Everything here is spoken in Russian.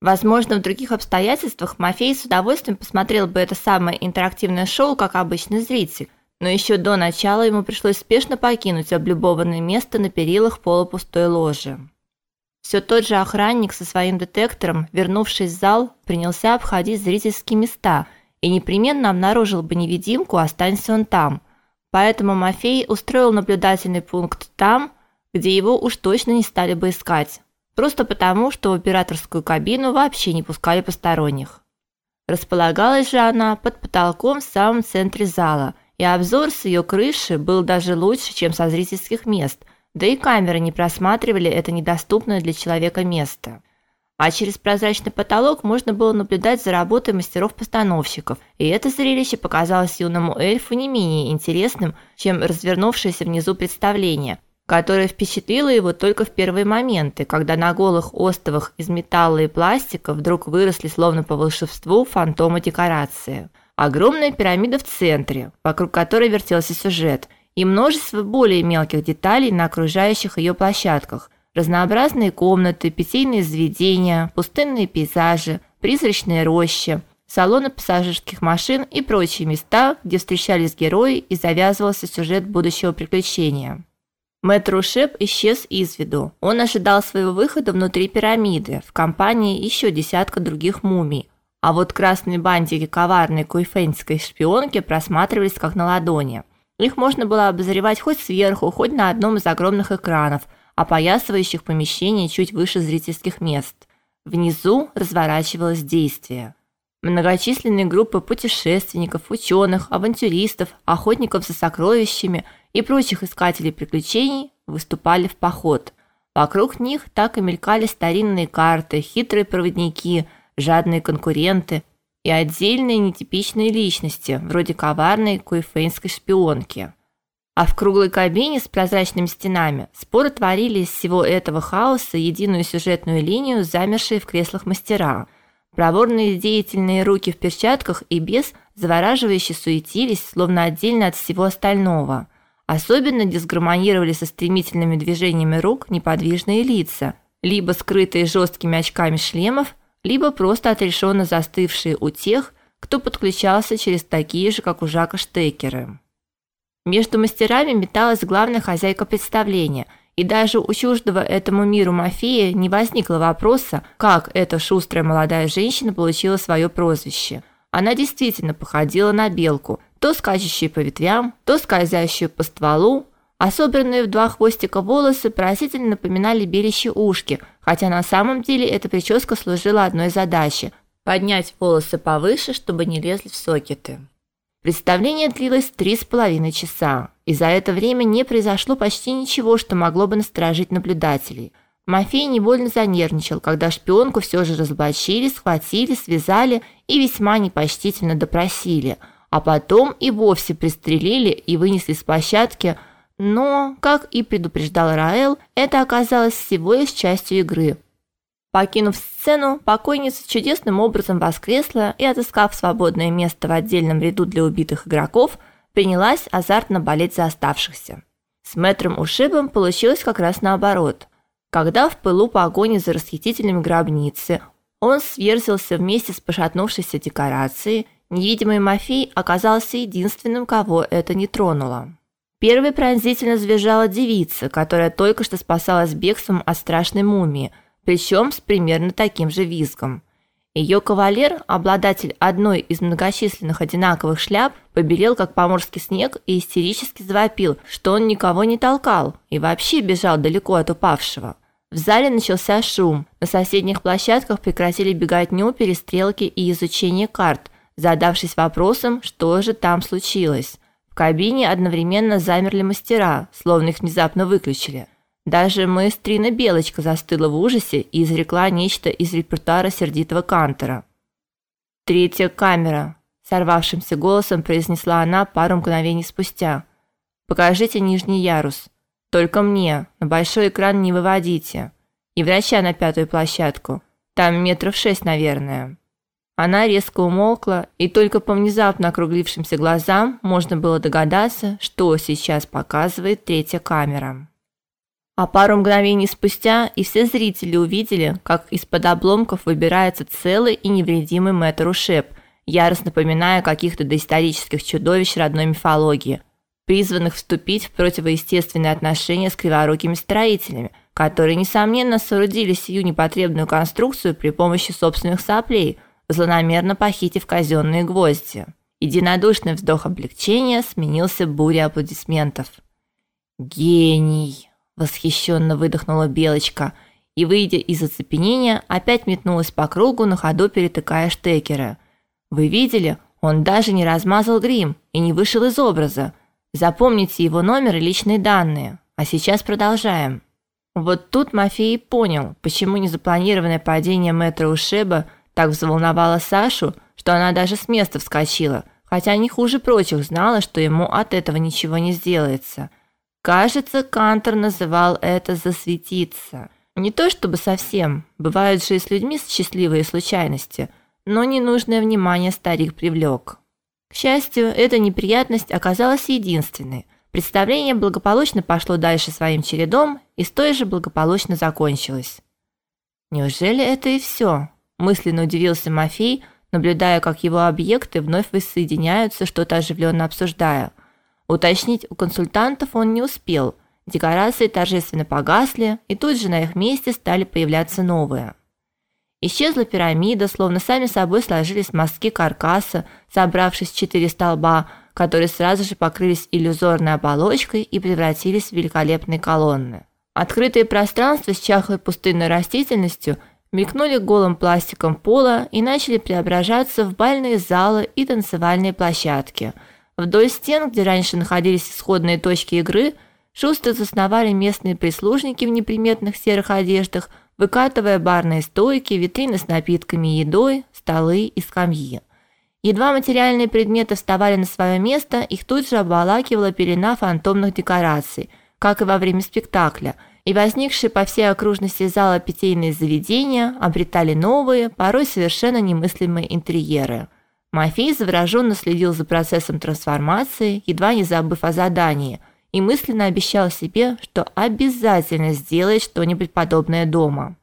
Возможно, в других обстоятельствах Мафей с удовольствием посмотрел бы это самое интерактивное шоу, как обычный зритель, но еще до начала ему пришлось спешно покинуть облюбованное место на перилах полупустой ложи. Все тот же охранник со своим детектором, вернувшись в зал, принялся обходить зрительские места и непременно обнаружил бы невидимку, останься он там. Поэтому Мафей устроил наблюдательный пункт там, где его уж точно не стали бы искать. Просто потому, что в операторскую кабину вообще не пускали посторонних. Располагалась же она под потолком в самом центре зала, и обзор с ее крыши был даже лучше, чем со зрительских мест, да и камеры не просматривали это недоступное для человека место. А через прозрачный потолок можно было наблюдать за работой мастеров-постановщиков, и это зрелище показалось юному эльфу не менее интересным, чем развернувшееся внизу представление, которое впечатлило его только в первые моменты, когда на голых остовах из металла и пластика вдруг выросли словно по волшебству фантомы декорации – огромная пирамида в центре, вокруг которой вертелся сюжет, и множество более мелких деталей на окружающих ее площадках. Разнообразные комнаты, питейные заведения, пустынные пейзажи, призрачные рощи, салоны пассажирских машин и прочие места, где встречались герои и завязывался сюжет будущего приключения. Мэтр Ушеп исчез из виду. Он ожидал своего выхода внутри пирамиды, в компании еще десятка других мумий, а вот красные бантики коварной куйфенской шпионки просматривались как на ладони. Их можно было обозревать хоть сверху, хоть на одном из огромных экранов, опоясывающих помещение чуть выше зрительских мест. Внизу разворачивалось действие. Многочисленные группы путешественников, ученых, авантюристов, охотников за сокровищами и прочих искателей приключений выступали в поход. Вокруг них так и мелькали старинные карты, хитрые проводники – жадные конкуренты и отдельные нетипичные личности, вроде коварной куйфейнской шпионки. А в круглой кабине с прозрачными стенами споры творили из всего этого хаоса единую сюжетную линию, замершие в креслах мастера. Проворные деятельные руки в перчатках и без завораживающе суетились, словно отдельно от всего остального. Особенно дисгармонировали со стремительными движениями рук неподвижные лица, либо скрытые жесткими очками шлемов, либо просто отрешенно застывшие у тех, кто подключался через такие же, как у Жака, штекеры. Между мастерами металась главная хозяйка представления, и даже у чуждого этому миру мафии не возникло вопроса, как эта шустрая молодая женщина получила свое прозвище. Она действительно походила на белку, то скачущую по ветвям, то скользящую по стволу, а собранные в два хвостика волосы поразительно напоминали беличьи ушки, хотя на самом деле эта прическа служила одной задаче – поднять волосы повыше, чтобы не лезли в сокеты. Представление длилось три с половиной часа, и за это время не произошло почти ничего, что могло бы насторожить наблюдателей. Мафей невольно занервничал, когда шпионку все же разоблачили, схватили, связали и весьма непочтительно допросили, а потом и вовсе пристрелили и вынесли с площадки – но, как и предупреждал Раэл, это оказалось всего лишь частью игры. Покинув сцену, покойница чудесным образом воскресла и, отыскав свободное место в отдельном ряду для убитых игроков, принялась азартно болеть за оставшихся. С мэтром Ушибом получилось как раз наоборот. Когда в пылу погони за расхитителями гробницы он сверзился вместе с пошатнувшейся декорацией, невидимый Мафей оказался единственным, кого это не тронуло. Первой пронзительно завизжала девица, которая только что спасалась бегством от страшной мумии, причем с примерно таким же визгом. Ее кавалер, обладатель одной из многочисленных одинаковых шляп, побелел как поморский снег и истерически завопил, что он никого не толкал и вообще бежал далеко от упавшего. В зале начался шум. На соседних площадках прекратили беготню, перестрелки и изучение карт, задавшись вопросом, что же там случилось. В кабине одновременно замерли мастера, словно их внезапно выключили. Даже маэстрина Белочка застыла в ужасе и изрекла нечто из репертуара сердитого Кантера. «Третья камера», – сорвавшимся голосом произнесла она пару мгновений спустя. «Покажите нижний ярус. Только мне, на большой экран не выводите. И врача на пятую площадку. Там метров шесть, наверное». Она резко умолкла, и только по внезапно округлившимся глазам можно было догадаться, что сейчас показывает третья камера. А пару мгновений спустя и все зрители увидели, как из-под обломков выбирается целый и невредимый мэтр Ушеп, яростно напоминая каких-то доисторических чудовищ родной мифологии, призванных вступить в противоестественные отношения с криворукими строителями, которые несомненно соорудили сию непотребную конструкцию при помощи собственных соплей, злонамеренно похитив казенные гвозди. Единодушный вздох облегчения сменился бурей аплодисментов. Гений восхищенно выдохнула Белочка и, выйдя из оцепенения, опять метнулась по кругу, на ходу перетыкая штекеры. Вы видели? Он даже не размазал грим и не вышел из образа. Запомните его номер и личные данные. А сейчас продолжаем. Вот тут Мафей понял, почему незапланированное падение мэтра Ушеба так взволновало Сашу, что она даже с места вскочила, хотя не хуже прочих знала, что ему от этого ничего не сделается. Кажется, Кантер называл это засветиться. Не то чтобы совсем, бывают же и с людьми счастливые случайности, но ненужное внимание старик привлек. К счастью, эта неприятность оказалась единственной. Представление благополучно пошло дальше своим чередом и столь же благополучно закончилось. Неужели это и все? мысленно удивился Мафей, наблюдая, как его объекты вновь воссоединяются, что-то оживленно обсуждая. Уточнить у консультантов он не успел. Декорации торжественно погасли, и тут же на их месте стали появляться новые. Исчезла пирамида, словно сами собой сложились мостки каркаса, собравшись в четыре столба, которые сразу же покрылись иллюзорной оболочкой и превратились в великолепные колонны. Открытые пространства с чахлой пустынной растительностью мелькнули голым пластиком пола и начали преображаться в бальные залы и танцевальные площадки – Вдоль стен, где раньше находились исходные точки игры, шустро засновали местные прислужники в неприметных серых одеждах, выкатывая барные стойки, витрины с напитками и едой, столы и скамьи. Едва материальные предметы вставали на свое место, их тут же обволакивала пелена фантомных декораций, как и во время спектакля, и возникшие по всей окружности зала питейные заведения обретали новые, порой совершенно немыслимые интерьеры – Мафей завороженно следил за процессом трансформации, едва не забыв о задании, и мысленно обещал себе, что обязательно сделает что-нибудь подобное дома.